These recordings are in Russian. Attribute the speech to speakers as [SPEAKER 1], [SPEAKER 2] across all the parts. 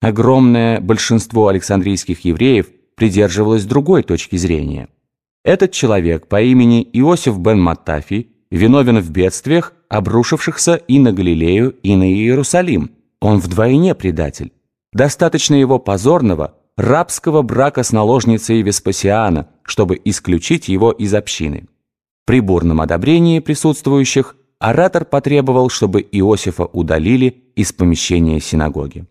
[SPEAKER 1] Огромное большинство александрийских евреев придерживалось другой точки зрения. Этот человек по имени Иосиф бен Маттафи виновен в бедствиях, обрушившихся и на Галилею, и на Иерусалим. Он вдвойне предатель. Достаточно его позорного, рабского брака с наложницей Веспасиана, чтобы исключить его из общины. При бурном одобрении присутствующих оратор потребовал, чтобы Иосифа удалили из помещения синагоги.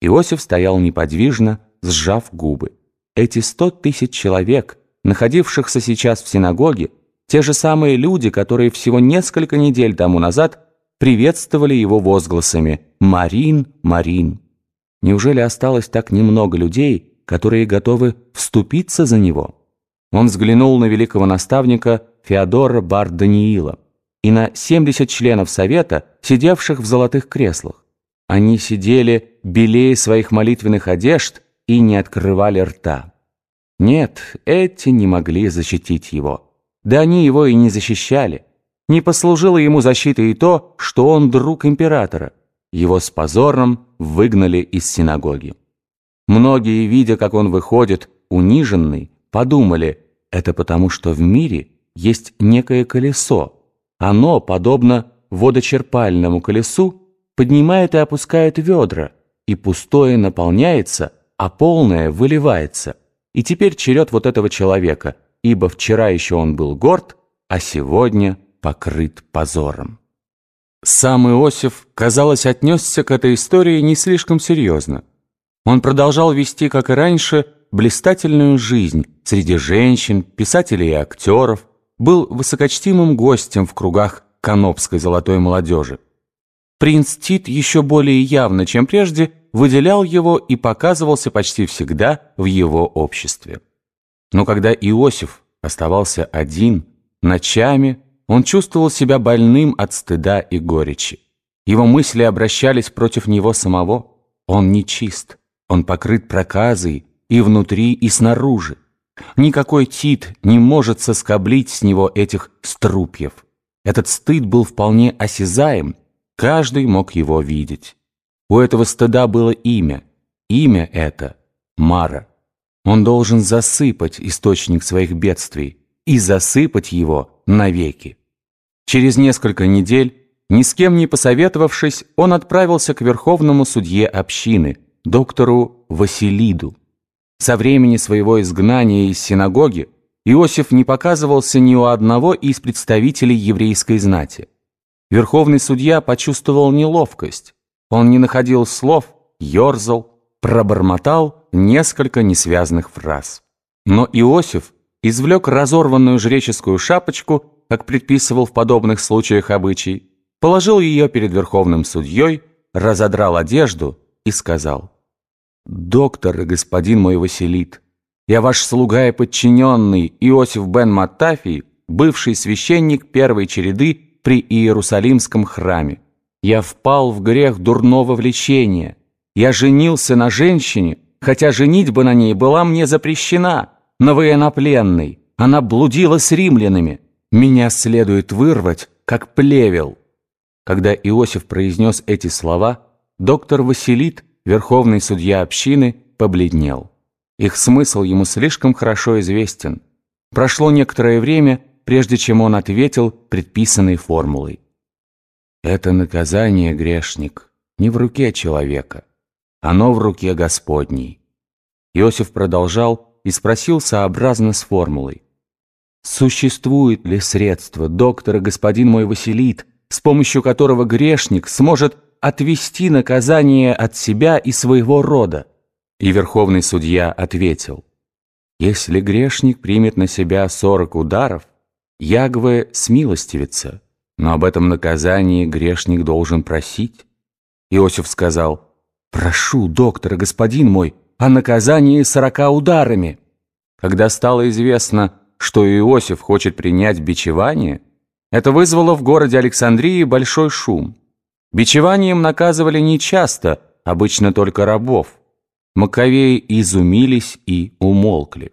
[SPEAKER 1] Иосиф стоял неподвижно, сжав губы. Эти сто тысяч человек, находившихся сейчас в синагоге, те же самые люди, которые всего несколько недель тому назад приветствовали его возгласами «Марин, Марин». Неужели осталось так немного людей, которые готовы вступиться за него? Он взглянул на великого наставника Феодора Бар-Даниила и на 70 членов Совета, сидевших в золотых креслах. Они сидели белее своих молитвенных одежд и не открывали рта. Нет, эти не могли защитить его. Да они его и не защищали. Не послужило ему защитой и то, что он друг императора. Его с позором выгнали из синагоги. Многие, видя, как он выходит, униженный, подумали, это потому, что в мире есть некое колесо. Оно, подобно водочерпальному колесу, поднимает и опускает ведра, и пустое наполняется, а полное выливается. И теперь черед вот этого человека, ибо вчера еще он был горд, а сегодня покрыт позором. Сам Иосиф, казалось, отнесся к этой истории не слишком серьезно. Он продолжал вести, как и раньше, блистательную жизнь среди женщин, писателей и актеров, был высокочтимым гостем в кругах канопской золотой молодежи. Принц Тит еще более явно, чем прежде, выделял его и показывался почти всегда в его обществе. Но когда Иосиф оставался один, ночами он чувствовал себя больным от стыда и горечи. Его мысли обращались против него самого. Он нечист, он покрыт проказой и внутри, и снаружи. Никакой Тит не может соскоблить с него этих струпьев. Этот стыд был вполне осязаем, Каждый мог его видеть. У этого стыда было имя. Имя это — Мара. Он должен засыпать источник своих бедствий и засыпать его навеки. Через несколько недель, ни с кем не посоветовавшись, он отправился к верховному судье общины, доктору Василиду. Со времени своего изгнания из синагоги Иосиф не показывался ни у одного из представителей еврейской знати. Верховный судья почувствовал неловкость. Он не находил слов, ерзал, пробормотал несколько несвязных фраз. Но Иосиф извлек разорванную жреческую шапочку, как предписывал в подобных случаях обычай, положил ее перед верховным судьей, разодрал одежду и сказал, «Доктор и господин мой Василит, я ваш слуга и подчиненный Иосиф бен Маттафий, бывший священник первой череды при Иерусалимском храме. Я впал в грех дурного влечения. Я женился на женщине, хотя женитьба на ней была мне запрещена, на военнопленной. Она блудила с римлянами. Меня следует вырвать, как плевел». Когда Иосиф произнес эти слова, доктор Василит, верховный судья общины, побледнел. Их смысл ему слишком хорошо известен. Прошло некоторое время, прежде чем он ответил предписанной формулой. «Это наказание, грешник, не в руке человека, оно в руке Господней». Иосиф продолжал и спросил сообразно с формулой. «Существует ли средство, доктора господин мой Василит, с помощью которого грешник сможет отвести наказание от себя и своего рода?» И верховный судья ответил, «Если грешник примет на себя сорок ударов, Ягве смилостивится, но об этом наказании грешник должен просить. Иосиф сказал, «Прошу, доктора, господин мой, о наказании сорока ударами». Когда стало известно, что Иосиф хочет принять бичевание, это вызвало в городе Александрии большой шум. Бичеванием наказывали нечасто, обычно только рабов. Маковеи изумились и умолкли.